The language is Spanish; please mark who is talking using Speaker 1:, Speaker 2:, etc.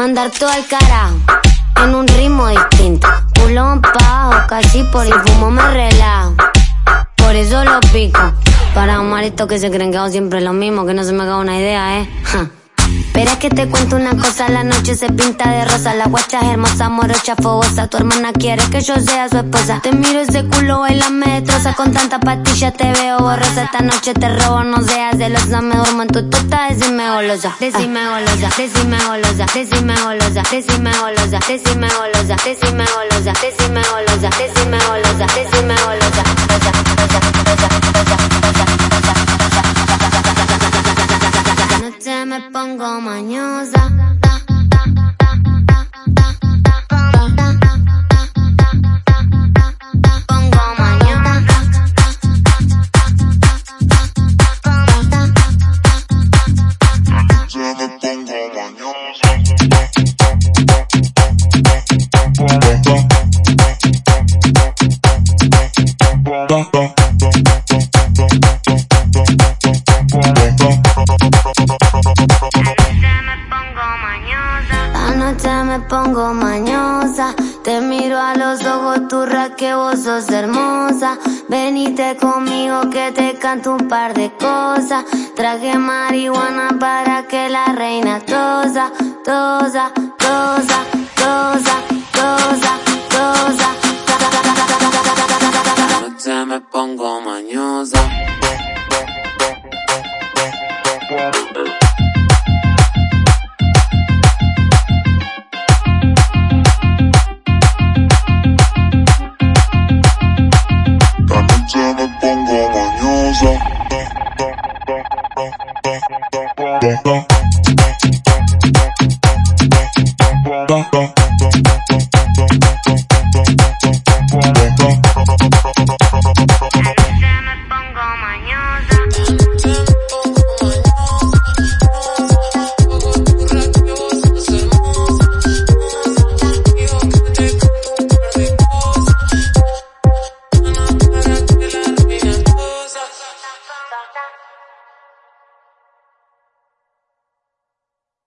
Speaker 1: mandar todo al carajo. En un ritmo distinto. Pulón bajo, casi por el fumo me relajo. Por eso lo pico. Para un marito que se creen que hago siempre lo mismo, que no se me haga una idea, eh. Es que te cuento una cosa, la noche se pinta de rosa, la guacha es hermosa, morocha, fogosa, tu hermana quiere que yo sea su esposa. Te miro ese culo, baila me destroza, con tanta pastilla te veo borrosa, esta noche te robo, no seas celosa, me duermo en tu tota, decime golosa, decime golosa, decime golosa, decime golosa, decime golosa, decime golosa, decime golosa, decime golosa, decime golosa, pongo mañosa. Anoche me pongo mañosa. Te miro a los ojos, turra, que vos sos hermosa. Venite conmigo que te canto un par de cosas. Traje marihuana para que la reina tosa, tosa, tosa, tosa.
Speaker 2: Se me pongo manosa. Se me
Speaker 1: pongo manosa. Se me pongo manosa. Se me
Speaker 2: pongo manosa. Se me.